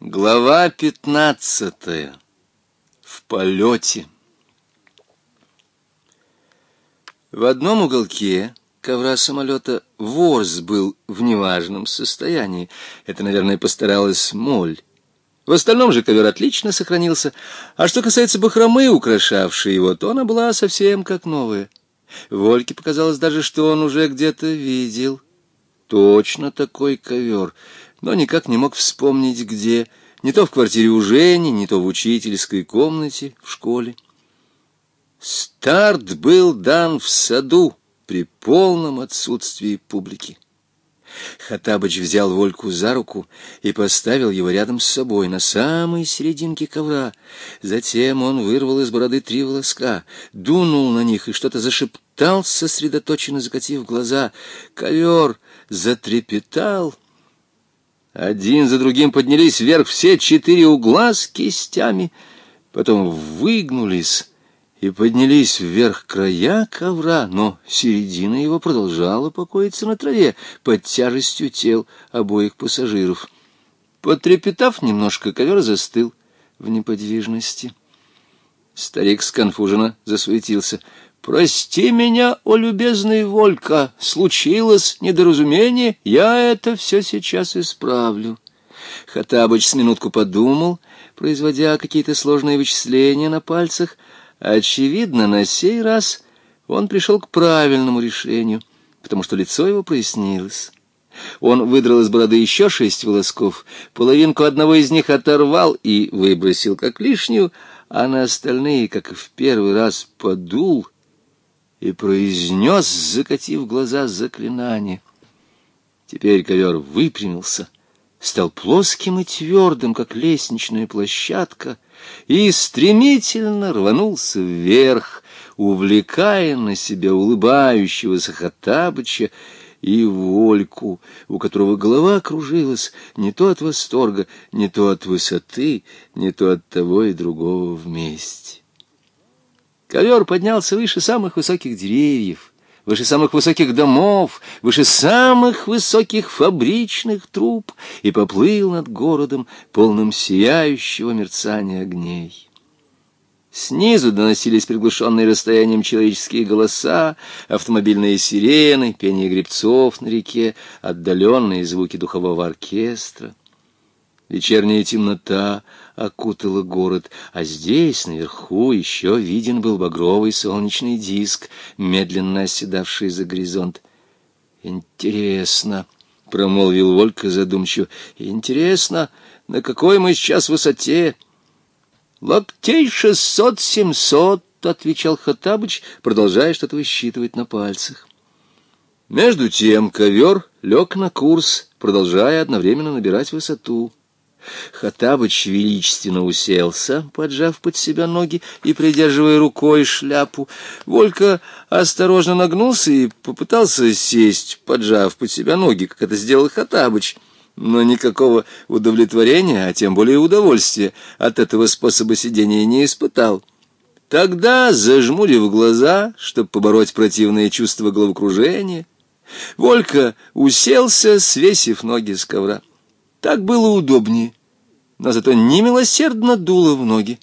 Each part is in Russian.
Глава пятнадцатая. В полете. В одном уголке ковра самолета ворс был в неважном состоянии. Это, наверное, постаралась моль. В остальном же ковер отлично сохранился. А что касается бахромы, украшавшей его, то она была совсем как новая. Вольке показалось даже, что он уже где-то видел. Точно такой ковер но никак не мог вспомнить, где, не то в квартире у Жени, не то в учительской комнате в школе. Старт был дан в саду при полном отсутствии публики. Хаттабыч взял Вольку за руку и поставил его рядом с собой, на самой серединке ковра. Затем он вырвал из бороды три волоска, дунул на них и что-то зашептал, сосредоточенно закатив глаза. Ковер затрепетал — один за другим поднялись вверх все четыре угла с кистями, потом выгнулись и поднялись вверх края ковра, но середина его продолжала покоиться на траве под тяжестью тел обоих пассажиров. Потрепетав немножко, ковер застыл в неподвижности. Старик сконфуженно засуетился. «Прости меня, о любезный Волька, случилось недоразумение, я это все сейчас исправлю». Хаттабыч с минутку подумал, производя какие-то сложные вычисления на пальцах. Очевидно, на сей раз он пришел к правильному решению, потому что лицо его прояснилось. Он выдрал из бороды еще шесть волосков, половинку одного из них оторвал и выбросил как лишнюю, а на остальные, как и в первый раз, подул и произнес, закатив глаза, заклинание. Теперь ковер выпрямился, стал плоским и твердым, как лестничная площадка, и стремительно рванулся вверх, увлекая на себя улыбающегося Хаттабыча и Вольку, у которого голова кружилась не то от восторга, не то от высоты, не то от того и другого вместе. Ковер поднялся выше самых высоких деревьев, выше самых высоких домов, выше самых высоких фабричных труб и поплыл над городом, полным сияющего мерцания огней. Снизу доносились приглушенные расстоянием человеческие голоса, автомобильные сирены, пение гребцов на реке, отдаленные звуки духового оркестра. Вечерняя темнота окутала город, а здесь, наверху, еще виден был багровый солнечный диск, медленно оседавший за горизонт. «Интересно», — промолвил Волька задумчиво, — «интересно, на какой мы сейчас высоте?» «Локтей шестьсот-семьсот», — отвечал Хаттабыч, продолжая что-то высчитывать на пальцах. Между тем ковер лег на курс, продолжая одновременно набирать высоту. Хатабыч величественно уселся, поджав под себя ноги и придерживая рукой шляпу. Волька осторожно нагнулся и попытался сесть, поджав под себя ноги, как это сделал Хатабыч. Но никакого удовлетворения, а тем более удовольствия от этого способа сидения не испытал. Тогда, зажмурив глаза, чтобы побороть противные чувства головокружения, Волька уселся, свесив ноги с ковра. Так было удобнее, но зато немилосердно дуло в ноги.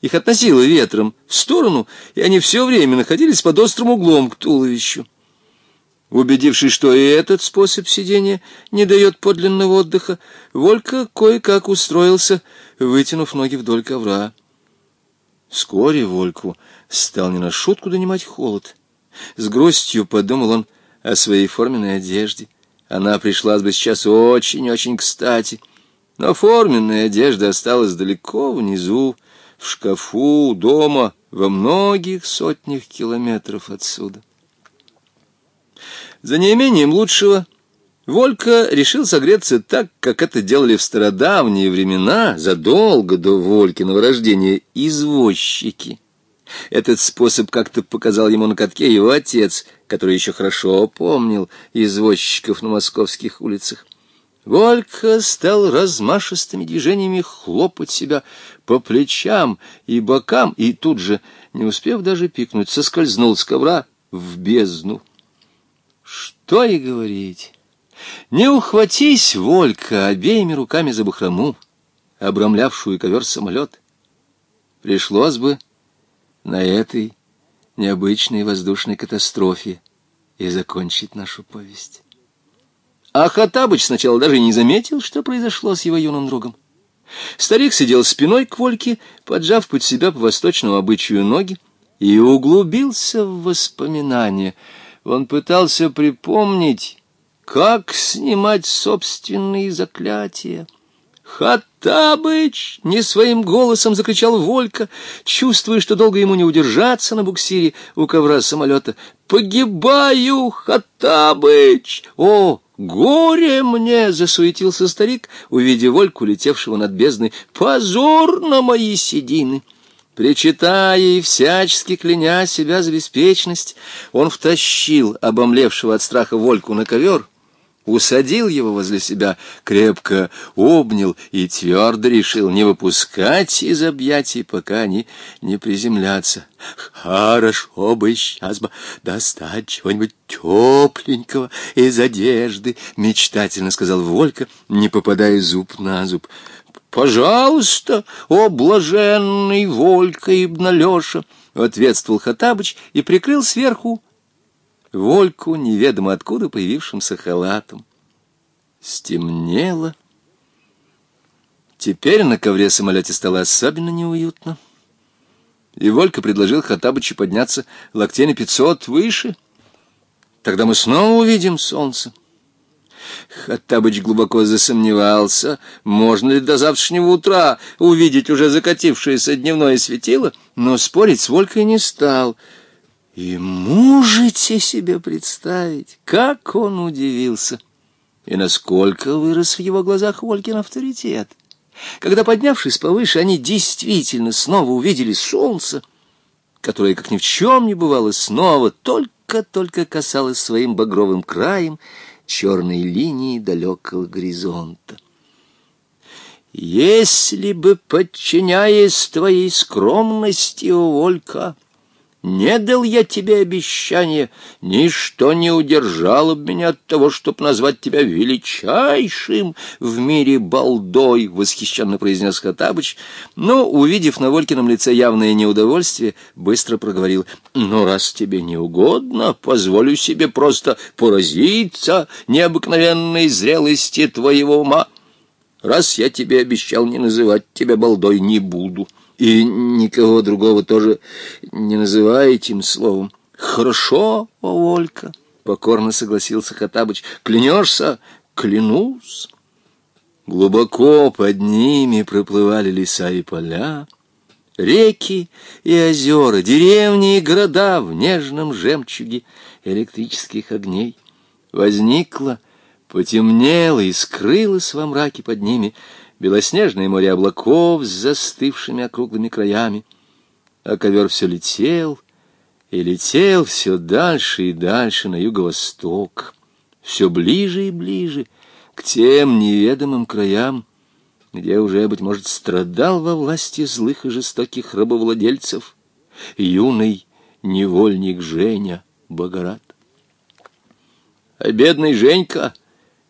Их относило ветром в сторону, и они все время находились под острым углом к туловищу. Убедившись, что и этот способ сидения не дает подлинного отдыха, Волька кое-как устроился, вытянув ноги вдоль ковра. Вскоре Вольку стал не на шутку донимать холод. С грустью подумал он о своей форменной одежде. Она пришлась бы сейчас очень-очень кстати. Но форменная одежда осталась далеко внизу, в шкафу, дома, во многих сотнях километров отсюда. За неимением лучшего Волька решил согреться так, как это делали в стародавние времена, задолго до Волькиного рождения, извозчики — этот способ как-то показал ему на катке его отец, который еще хорошо помнил извозчиков на московских улицах. Волька стал размашистыми движениями хлопать себя по плечам и бокам, и тут же, не успев даже пикнуть, соскользнул с ковра в бездну. Что и говорить. Не ухватись, Волька, обеими руками за бахрому, обрамлявшую ковер самолет. Пришлось бы на этой необычной воздушной катастрофе и закончить нашу повесть. А Хатабыч сначала даже не заметил, что произошло с его юным другом. Старик сидел спиной к Вольке, поджав под себя по восточному обычаю ноги, и углубился в воспоминания. Он пытался припомнить, как снимать собственные заклятия. «Хаттабыч!» — не своим голосом закричал Волька, чувствуя, что долго ему не удержаться на буксире у ковра самолета. «Погибаю, Хаттабыч! О, горе мне!» — засуетился старик, увидев Вольку, летевшего над бездной. «Позор на мои седины!» Причитая и всячески кляня себя за беспечность, он втащил обомлевшего от страха Вольку на ковер — усадил его возле себя, крепко обнял и твердо решил не выпускать из объятий, пока они не приземлятся. «Хорошо бы сейчас бы достать чего-нибудь тепленького из одежды», — мечтательно сказал Волька, не попадая зуб на зуб. «Пожалуйста, о блаженный Волька и Алеша!» — ответствовал Хатабыч и прикрыл сверху Вольку неведомо откуда появившимся халатом. Стемнело. Теперь на ковре самолете стало особенно неуютно. И Волька предложил Хаттабычу подняться локтей на пятьсот выше. Тогда мы снова увидим солнце. Хаттабыч глубоко засомневался, можно ли до завтрашнего утра увидеть уже закатившееся дневное светило, но спорить с Волькой не стал — и можете себе представить, как он удивился и насколько вырос в его глазах Олькин авторитет. Когда, поднявшись повыше, они действительно снова увидели солнце, которое, как ни в чем не бывало, снова только-только касалось своим багровым краем черной линии далекого горизонта. «Если бы, подчиняясь твоей скромности, Олька, — не дал я тебе обещания, ничто не удержало бы меня от того, чтобы назвать тебя величайшим в мире балдой, — восхищенно произнес Хатабыч, но, увидев на Волькином лице явное неудовольствие, быстро проговорил, — "Но раз тебе не угодно, позволю себе просто поразиться необыкновенной зрелости твоего ума. Раз я тебе обещал не называть тебя балдой, не буду. — и никого другого тоже не называя этим словом. «Хорошо, о, Олька!» — покорно согласился Хатабыч. «Клянешься?» «Клянусь!» Глубоко под ними проплывали леса и поля, реки и озера, деревни и города в нежном жемчуге электрических огней. возникло потемнело и скрылось во мраке под ними — белоснежное море облаков с застывшими округлыми краями. А ковер все летел и летел все дальше и дальше на юго-восток, все ближе и ближе к тем неведомым краям, где уже, быть может, страдал во власти злых и жестоких рабовладельцев юный невольник Женя Богорат. А бедный Женька,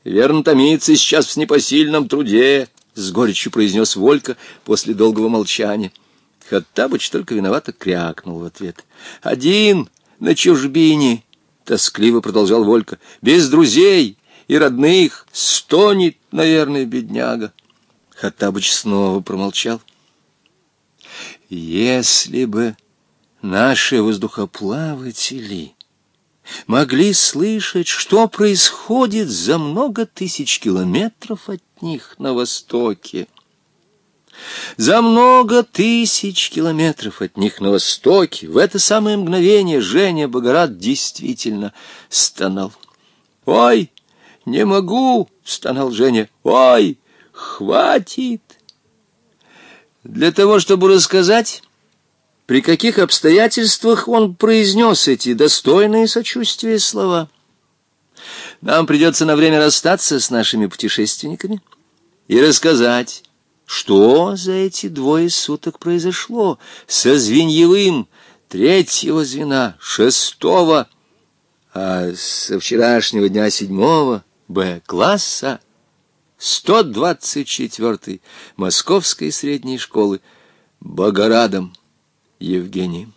верно, томится сейчас в непосильном труде, с горечью произнес Волька после долгого молчания. Хаттабыч только виновато крякнул в ответ. «Один на чужбине!» — тоскливо продолжал Волька. «Без друзей и родных стонет, наверное, бедняга!» Хаттабыч снова промолчал. «Если бы наши воздухоплаватели...» могли слышать, что происходит за много тысяч километров от них на востоке. За много тысяч километров от них на востоке в это самое мгновение Женя Богорат действительно стонал. «Ой, не могу!» — стонал Женя. «Ой, хватит!» Для того, чтобы рассказать при каких обстоятельствах он произнес эти достойные сочувствия слова. Нам придется на время расстаться с нашими путешественниками и рассказать, что за эти двое суток произошло со Звеньевым, третьего звена, шестого, а со вчерашнего дня седьмого Б-класса, 124-й Московской средней школы, Богорадом. Евгений.